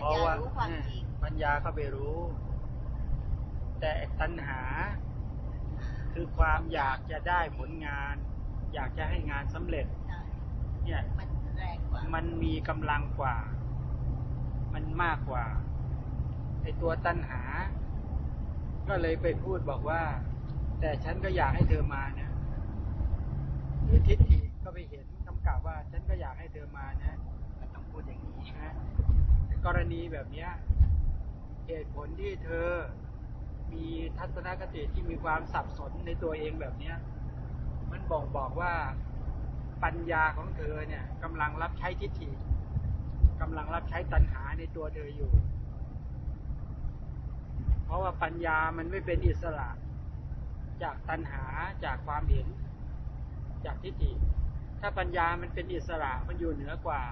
เพราะว่าปัญญาก็ไปรู้ แต่ตัณหา คือความอยากจะได้ผลงาน อยากจะให้งานสำเร็จ เนี่ยมันแรงกว่ามันมีกำลังกว่า มันมากกว่าไอตัวตัณหา ก็เลยไปพูดบอกว่า แต่ฉันก็อยากให้เธอมาเนี่ยหรือทิฏฐิก็ไปเห็นคำกล่าวว่า ฉันก็อยากให้เธอมานะมันต้องพูดอย่างนี้นะ กรณีแบบเนี้ยเหตุผลที่เธอมีทัศนคติที่มีความสับสนในตัวเองแบบเนี้ย มันบอกบอกว่าปัญญาของเธอเนี่ยกำลังรับใช้ทิฏฐิกำลังรับใช้ตัณหาในตัวเธออยู่ เพราะว่าปัญญามันไม่เป็นอิสระ จากตัณหาจากความเห็น จากทิฏฐิ ถ้าปัญญามันเป็นอิสระมันอยู่เหนือกว่า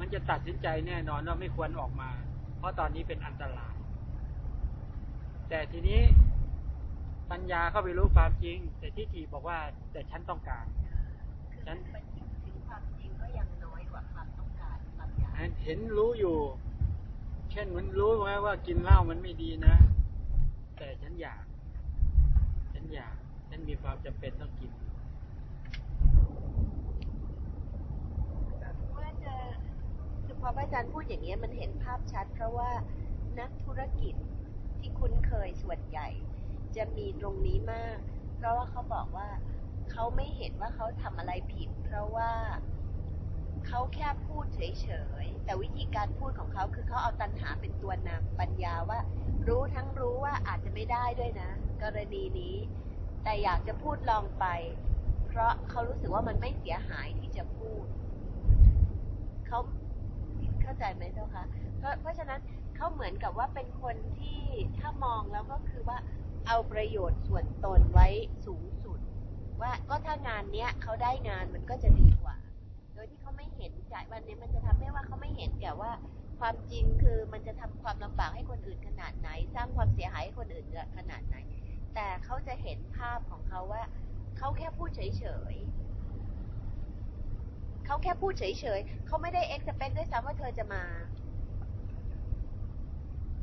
มันจะตัดสินใจแน่นอนว่าไม่ควรออกมา เพราะตอนนี้เป็นอันตราย แต่ทีนี้ปัญญาเข้าไปรู้ความจริง แต่ทิฏฐิบอกว่า แต่ฉันต้องการ ฉันถึงความจริงก็ยังน้อยกว่าความต้องการความอยากเห็นรู้อยู่ เช่นมันรู้ไหมว่ากินเหล้ามันไม่ดีนะ แต่ฉันอยาก ฉันอยาก ฉันมีความจำเป็นต้องกิน พอพระอาจารย์พูดอย่างนี้มันเห็นภาพชัด เพราะว่านักธุรกิจที่คุ้นเคยส่วนใหญ่ จะมีตรงนี้มาก เพราะว่าเขาบอกว่าเขาไม่เห็นว่าเขาทำอะไรผิด เพราะว่าเขาแค่พูดเฉยๆ แต่วิธีการพูดของเขาคือเขาเอาตัณหาเป็นตัวนำปัญญาว่า รู้ทั้งรู้ว่าอาจจะไม่ได้ด้วยนะ กรณีนี้ แต่อยากจะพูดลองไป เพราะเขารู้สึกว่ามันไม่เสียหายที่จะพูด เขาเข้า ใจไหมเจ้าคะเพราะเพราะฉะนั้นเขาเหมือนกับว่าเป็นคนที่ถ้ามองแล้วก็คือว่าเอาประโยชน์ส่วนตนไว้สูงสุด ว่าก็ถ้างานเนี้ยเขาได้งานมันก็จะดีกว่า โดยที่เขาไม่เห็นใจวันนี้มันจะทำให้ว่าเขาไม่เห็นแก่ว่าความจริงคือมันจะทำความลำบากให้คนอื่นขนาดไหน สร้างความเสียหายให้คนอื่นขนาดไหน แต่เขาจะเห็นภาพของเขาว่าเขาแค่พูดเฉย เขาแค่พูดเฉยๆเขาไม่ได้เอ็กซ์เปกด้วยซ้ำว่าเธอจะมา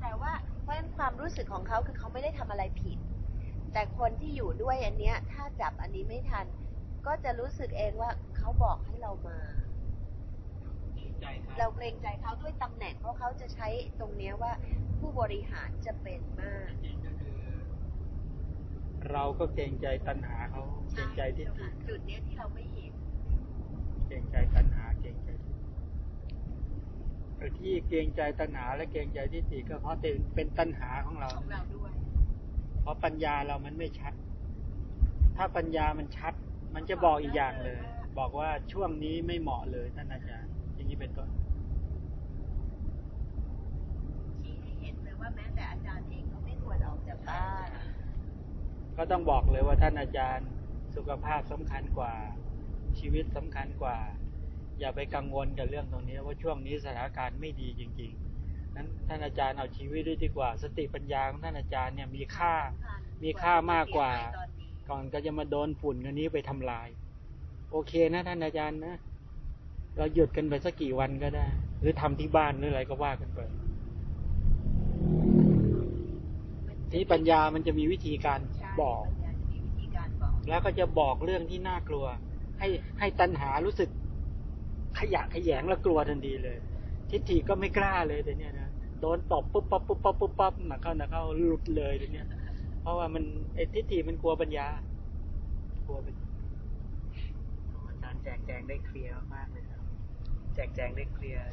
แต่ว่าเพราะฉะนั้นความรู้สึกของเขาคือเขาไม่ได้ทำอะไรผิด แต่คนที่อยู่ด้วยอันเนี้ย ถ้าจับอันนี้ไม่ทัน ก็จะรู้สึกเองว่าเขาบอกให้เรามา เราเกรงใจเขาด้วยตำแหน่งเพราะเขาจะใช้ตรงเนี้ยว่าผู้บริหารจะเป็นมากเราก็เกรงใจตัณหาเขาเกรงใจที่จุดเนี้ยที่เราไม่เห็นเกรงใจตัณหาเกรงใจ ที่เกรงใจตัณหา และเกรงใจที่ติก็เพราะเป็นตัณหาของเรา ของเราด้วย เพราะปัญญาเรามันไม่ชัด ถ้าปัญญามันชัด มันจะบอกอีกอย่างเลย บอกว่าช่วงนี้ไม่เหมาะเลยท่านอาจารย์ อย่างนี้เป็นต้นชี้ให้เห็นเลยว่าแม้แต่อาจารย์เองก็ไม่ควรออกจากบ้านก็ต้องบอกเลยว่าท่านอาจารย์สุขภาพสำคัญกว่า ชีวิตสำคัญกว่า อย่าไปกังวลกับเรื่องตรงนี้ว่าช่วงนี้สถานการณ์ไม่ดีจริง ๆ นั้นท่านอาจารย์เอาชีวิตด้วยดีกว่า สติปัญญาของท่านอาจารย์เนี่ยมีค่ามีค่ามากกว่า ก่อนก็จะมาโดนฝุ่นกันนี้ไปทำลาย โอเคนะท่านอาจารย์นะเราหยุดกันไปสักกี่วันก็ได้ หรือทำที่บ้านหรืออะไรก็ว่ากันไปที่ปัญญามันจะมีวิธีการบอก แล้วก็จะบอกเรื่องที่น่ากลัว ให้ให้ตัณหารู้สึก ขยะขยงแล้วกลัวทันทีเลย ทิฏฐิก็ไม่กล้าเลยแต่เนี้ยนะโดนตบปุ๊บปั๊บปุ๊บปั๊บปุ๊บปั๊บหนักเข้าหนักเข้าหลุดเลยแต่เนี้ยเพราะว่ามันไอ้ทิฏฐิมันกลัวปัญญากลัวเป็นอาจารย์แจกแจงได้เคลียร์มากเลยครับ แจกแจงได้เคลียร์